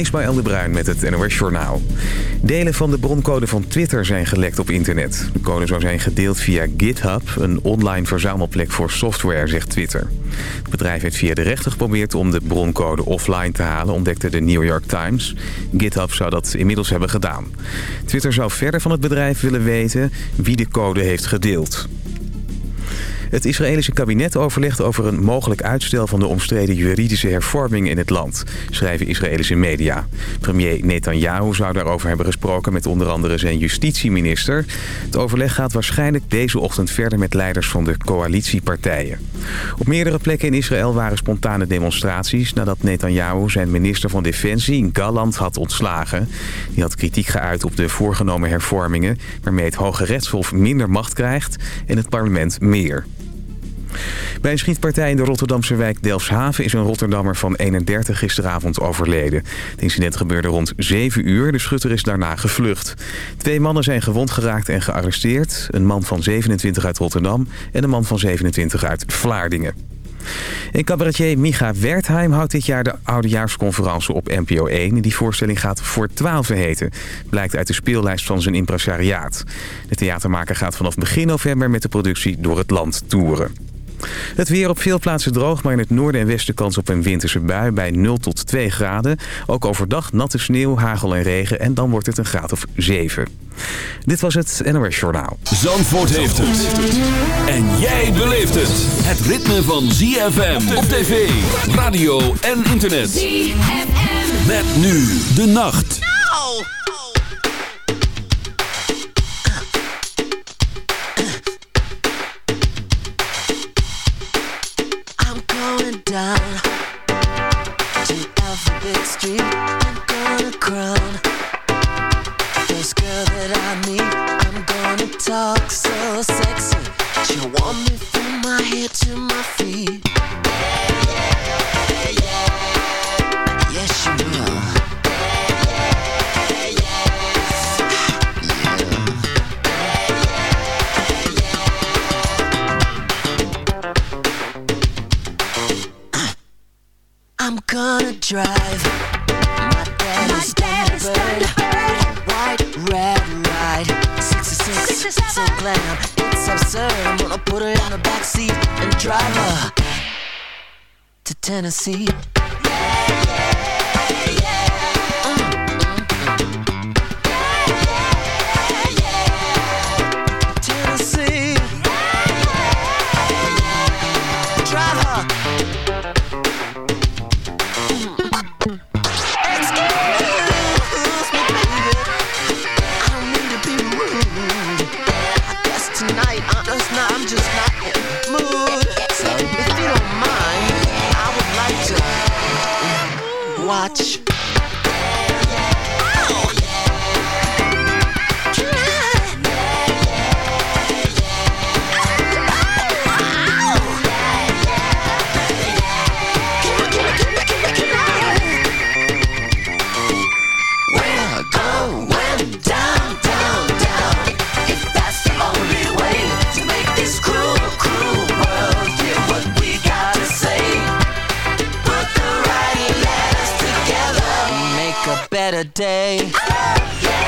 Ismaël de Bruin met het NOS Journaal. Delen van de broncode van Twitter zijn gelekt op internet. De code zou zijn gedeeld via GitHub, een online verzamelplek voor software, zegt Twitter. Het bedrijf heeft via de rechter geprobeerd om de broncode offline te halen, ontdekte de New York Times. GitHub zou dat inmiddels hebben gedaan. Twitter zou verder van het bedrijf willen weten wie de code heeft gedeeld. Het Israëlische kabinet overlegt over een mogelijk uitstel van de omstreden juridische hervorming in het land, schrijven Israëlische media. Premier Netanyahu zou daarover hebben gesproken met onder andere zijn justitieminister. Het overleg gaat waarschijnlijk deze ochtend verder met leiders van de coalitiepartijen. Op meerdere plekken in Israël waren spontane demonstraties nadat Netanyahu zijn minister van Defensie, Galland, had ontslagen. Die had kritiek geuit op de voorgenomen hervormingen, waarmee het Hoge Rechtshof minder macht krijgt en het parlement meer. Bij een schietpartij in de Rotterdamse wijk Delfshaven is een Rotterdammer van 31 gisteravond overleden. Het incident gebeurde rond 7 uur. De schutter is daarna gevlucht. Twee mannen zijn gewond geraakt en gearresteerd. Een man van 27 uit Rotterdam en een man van 27 uit Vlaardingen. En cabaretier Micha Wertheim houdt dit jaar de oudejaarsconferentie op NPO 1. Die voorstelling gaat Voor 12 heten. Blijkt uit de speellijst van zijn impresariaat. De theatermaker gaat vanaf begin november met de productie door het land toeren. Het weer op veel plaatsen droog, maar in het noorden en westen kans op een winterse bui bij 0 tot 2 graden. Ook overdag natte sneeuw, hagel en regen en dan wordt het een graad of 7. Dit was het NOS Journaal. Zandvoort heeft het. En jij beleeft het. Het ritme van ZFM op tv, radio en internet. ZFM. Met nu de nacht. Down a better day. Yeah.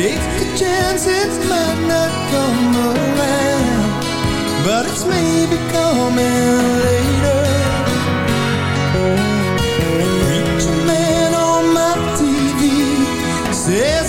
Take the chance, it might not come around But it's maybe coming later. Reach a man on my TV Said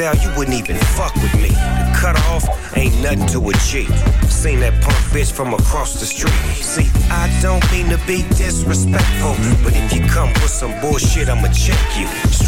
doggy style, you wouldn't even fuck with me. The cut off ain't nothing to a G. Seen that punk bitch from across the street. See, I don't mean to be disrespectful, but if you come with some bullshit, I'ma check you.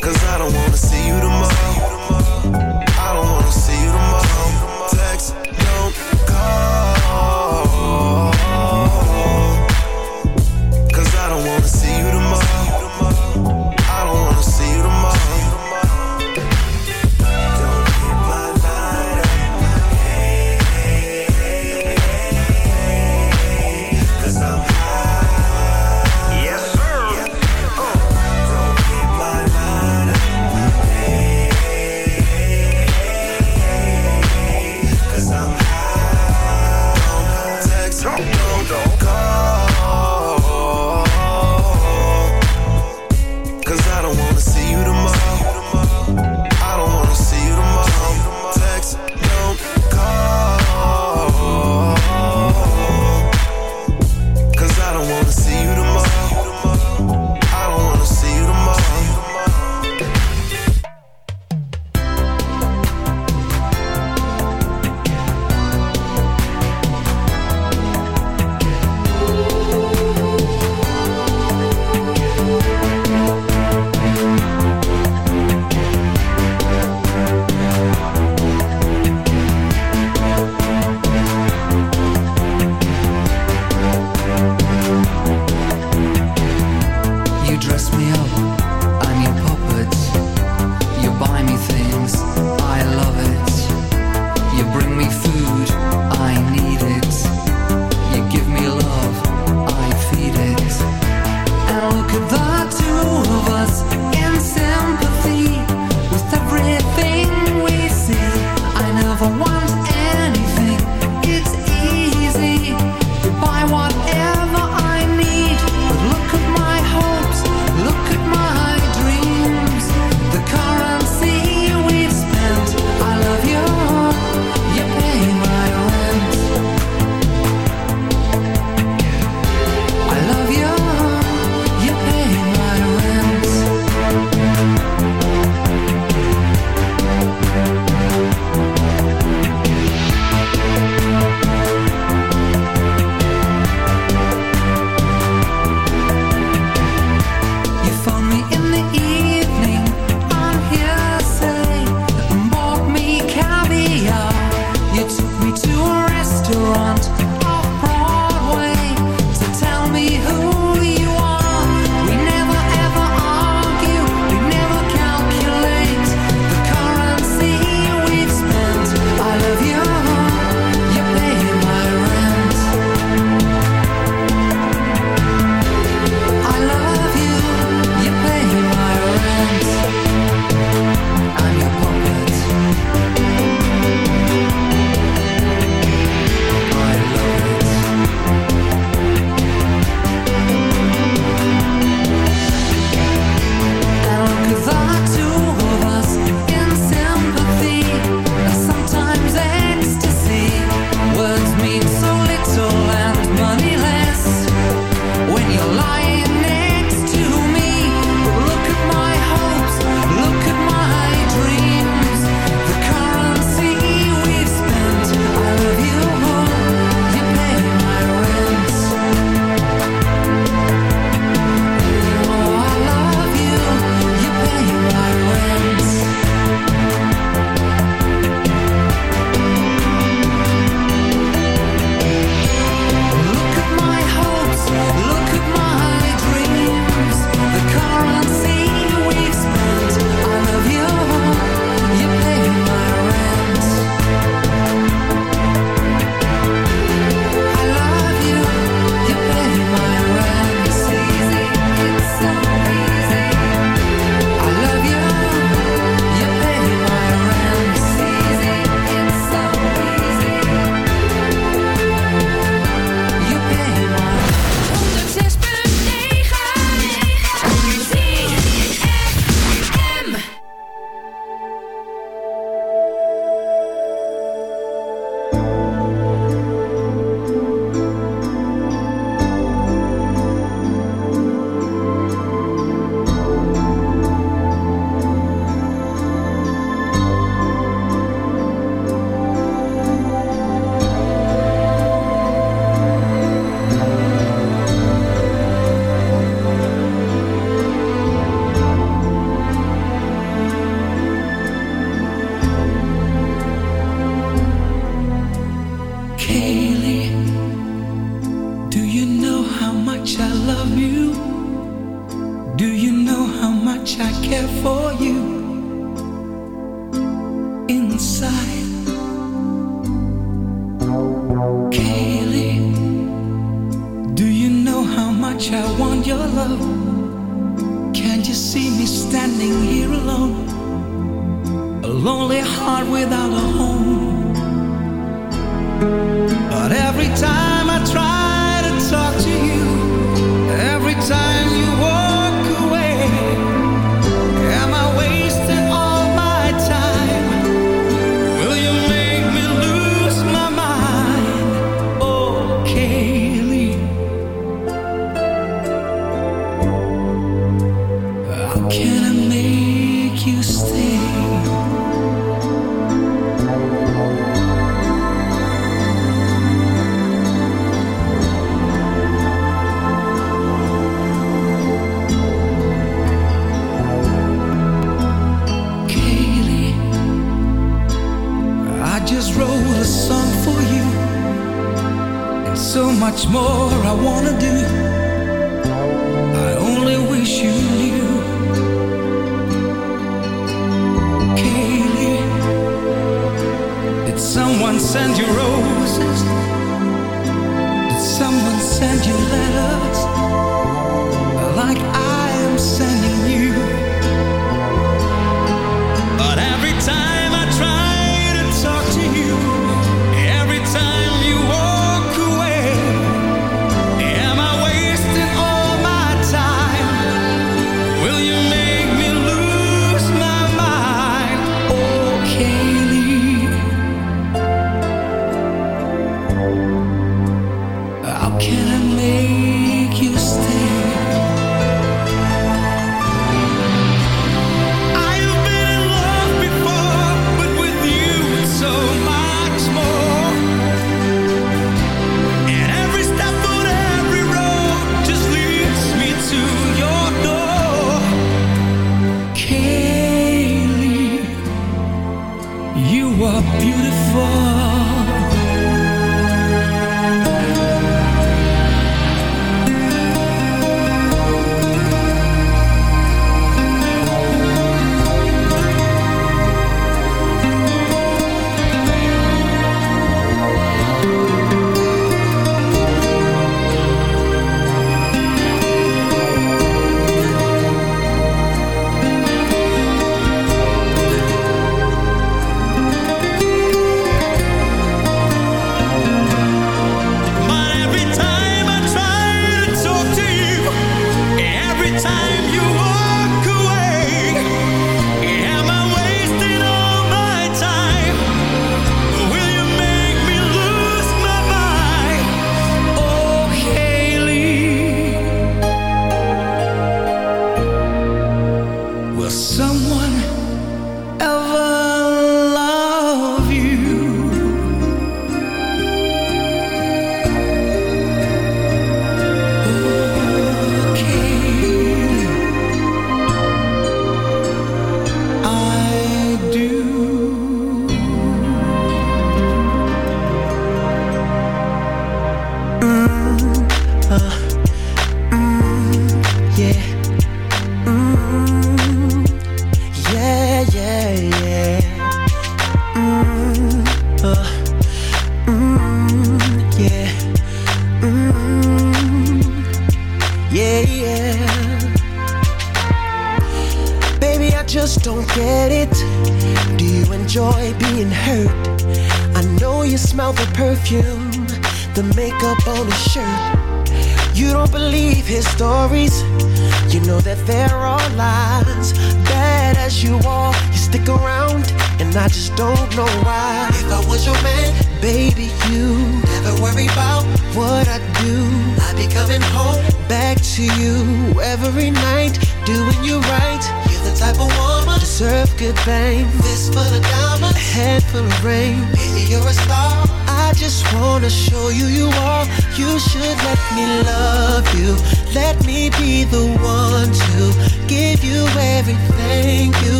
Cause I don't wanna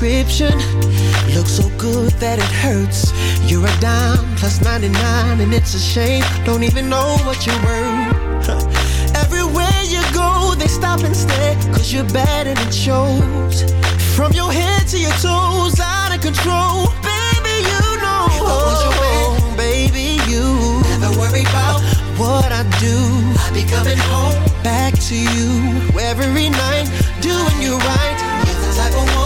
beauty's description looks so good that it hurts. You're a dime plus 99, and it's a shame. Don't even know what you're worth. Everywhere you go, they stop and stare, cause you're bad and it shows. From your head to your toes, out of control. Baby, you know. What was your way? Oh, baby, you. Never worry about what I do. I be coming home back to you every night, doing you right. You're the type of woman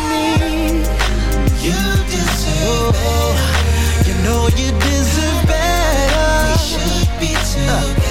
You deserve better. You know you deserve better. We should be together, baby.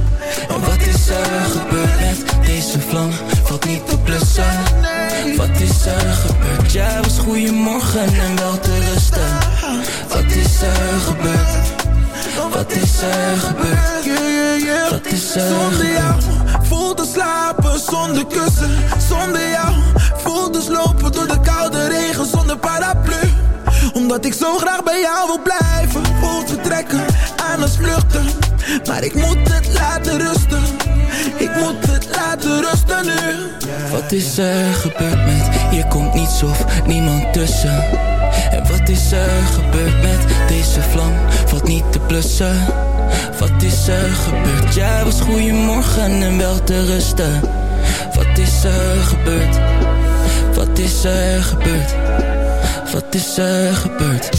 En wat is er gebeurd met Deze vlam? Valt niet te blussen. Wat is er gebeurd? Jij was goeiemorgen en wel te rusten. Wat is er gebeurd? Wat is er gebeurd? Wat is er Zonder jou voel te slapen zonder kussen. Zonder jou voel te slopen door de koude regen zonder paraplu. Omdat ik zo graag bij jou wil blijven. Voel vertrekken aan het vluchten Maar ik moet het laten rusten. Ik moet het laten rusten nu. Wat is er gebeurd met Hier komt niets of niemand tussen? En wat is er gebeurd met Deze vlam? Valt niet te blussen. Wat is er gebeurd? Jij was goeiemorgen en wel te rusten. Wat is er gebeurd? Wat is er gebeurd? Wat is er gebeurd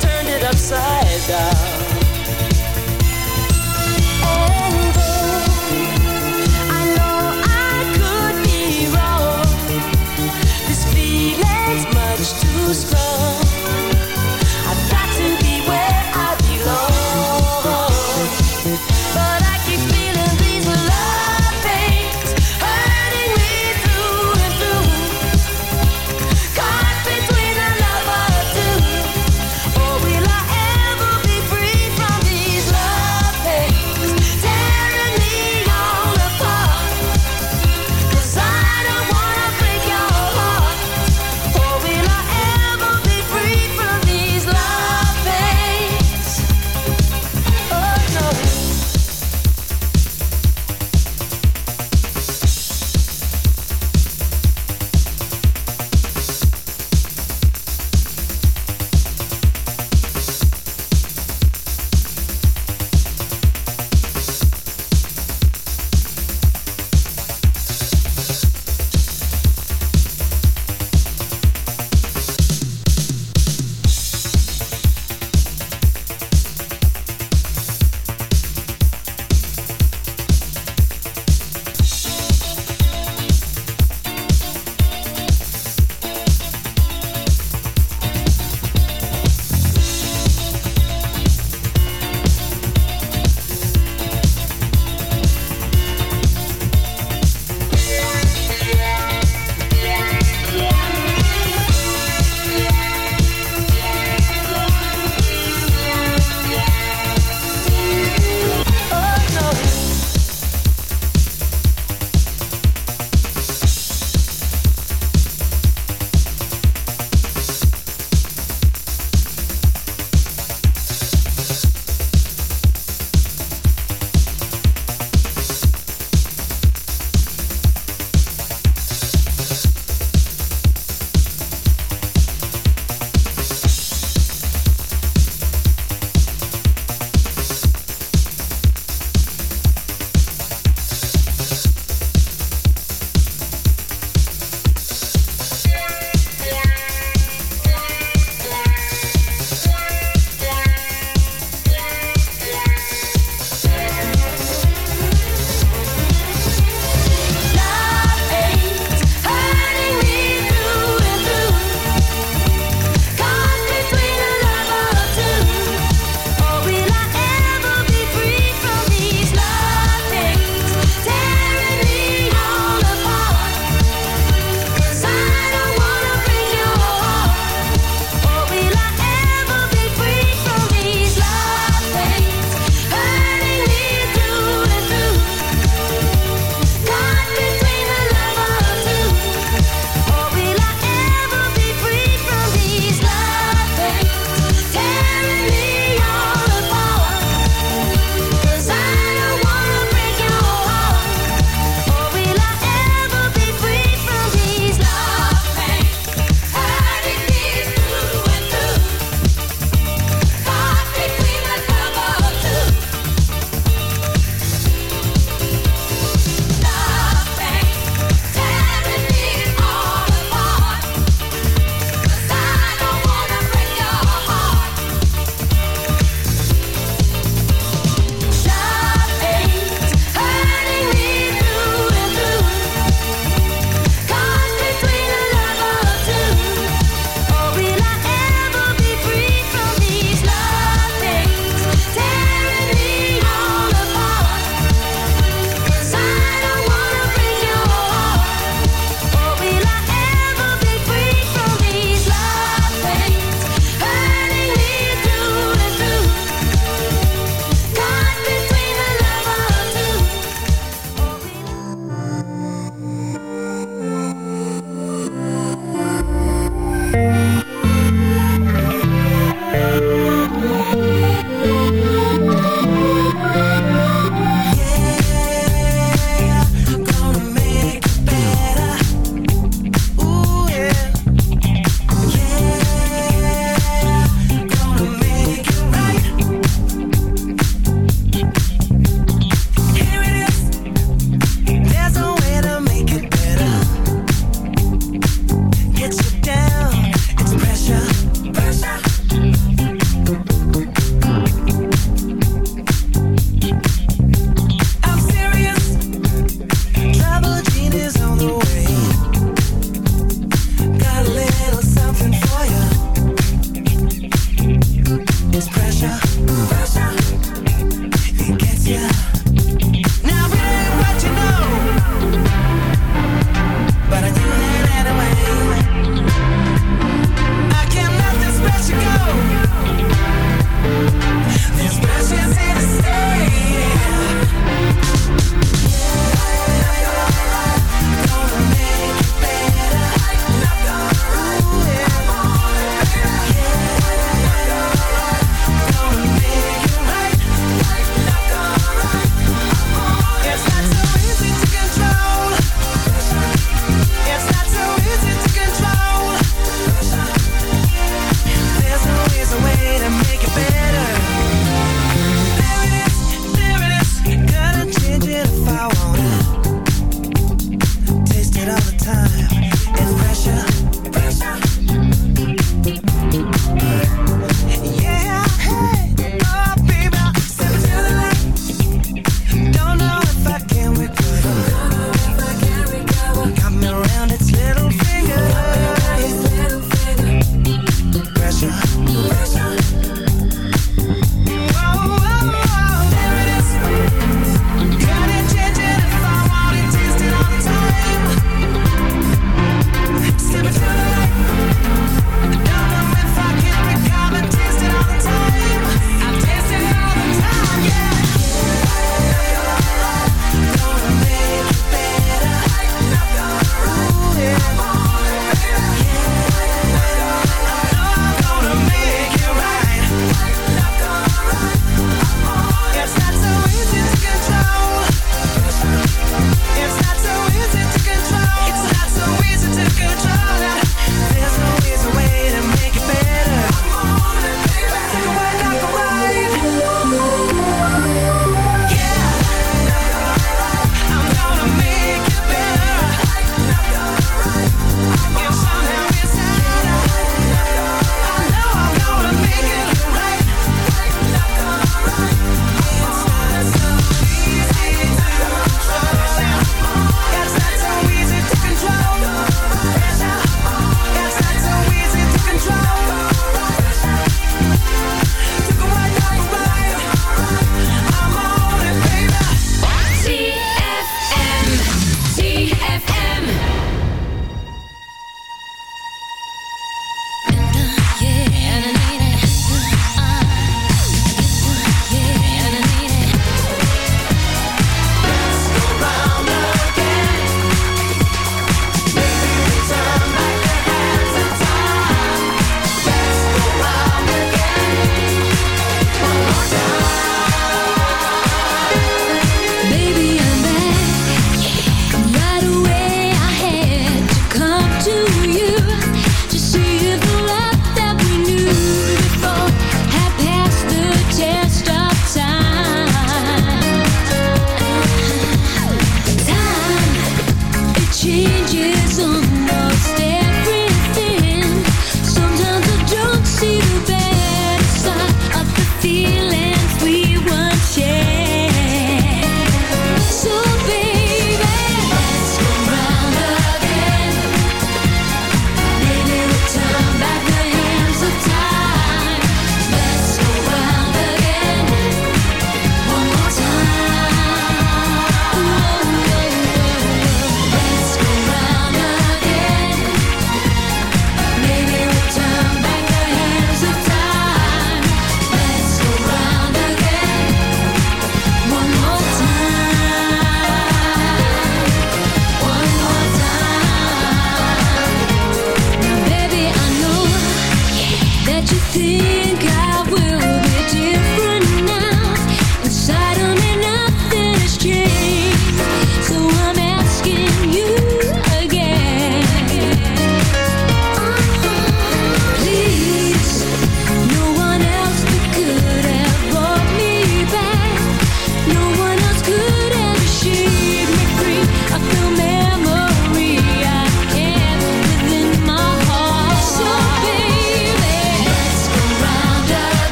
turned it upside down.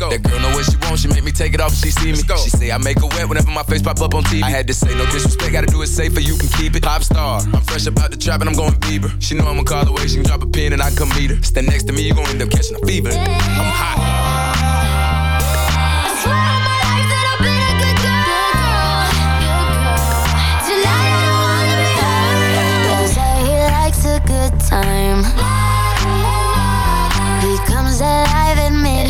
go. That girl know what she wants, she make me take it off if she see me. She say I make her wet whenever my face pop up on TV. I had to say no disrespect, gotta do it safer, you can keep it. Pop star, I'm fresh about the trap and I'm going Bieber. She know I'ma call away, she can drop a pin and I come meet her. Stand next to me, you gon' end up catching a fever. I'm hot. good time. He comes alive in mid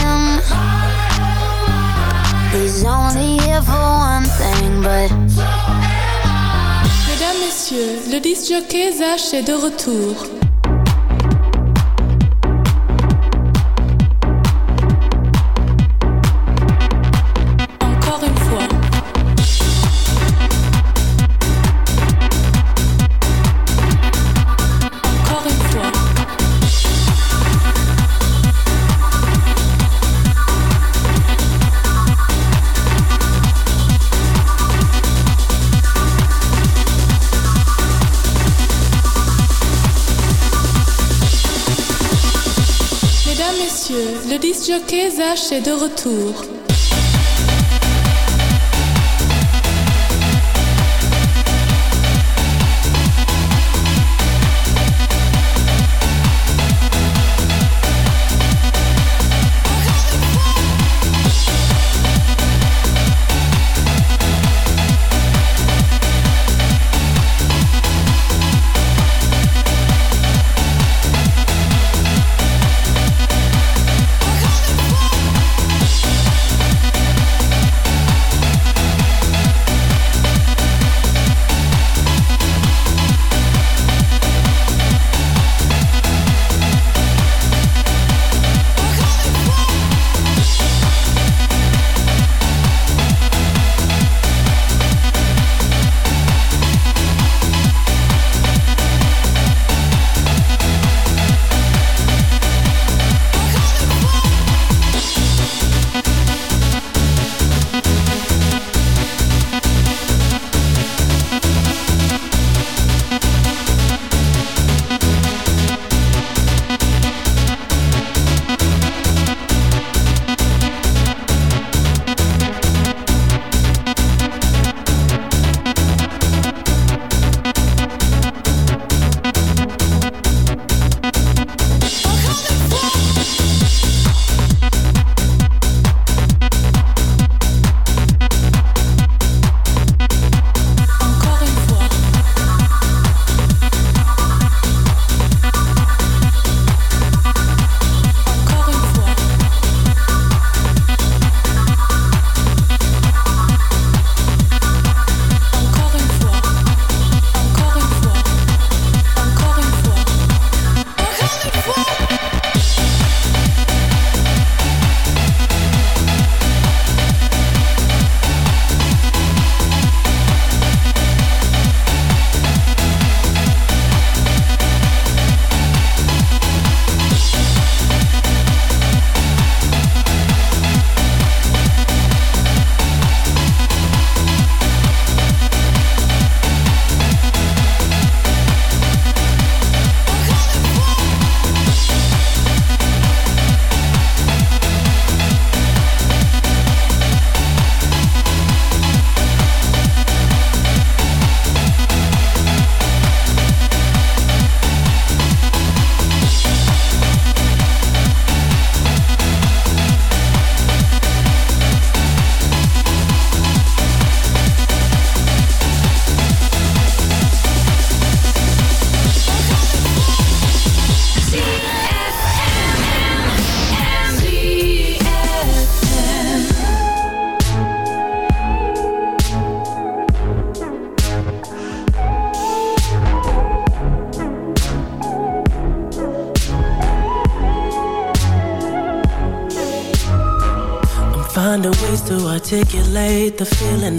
him. He's only here for one thing, but. Mesdames, Messieurs, le disc jockey Zach est de retour. Messieurs, le disjockey Zach est de retour.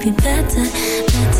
be better, better.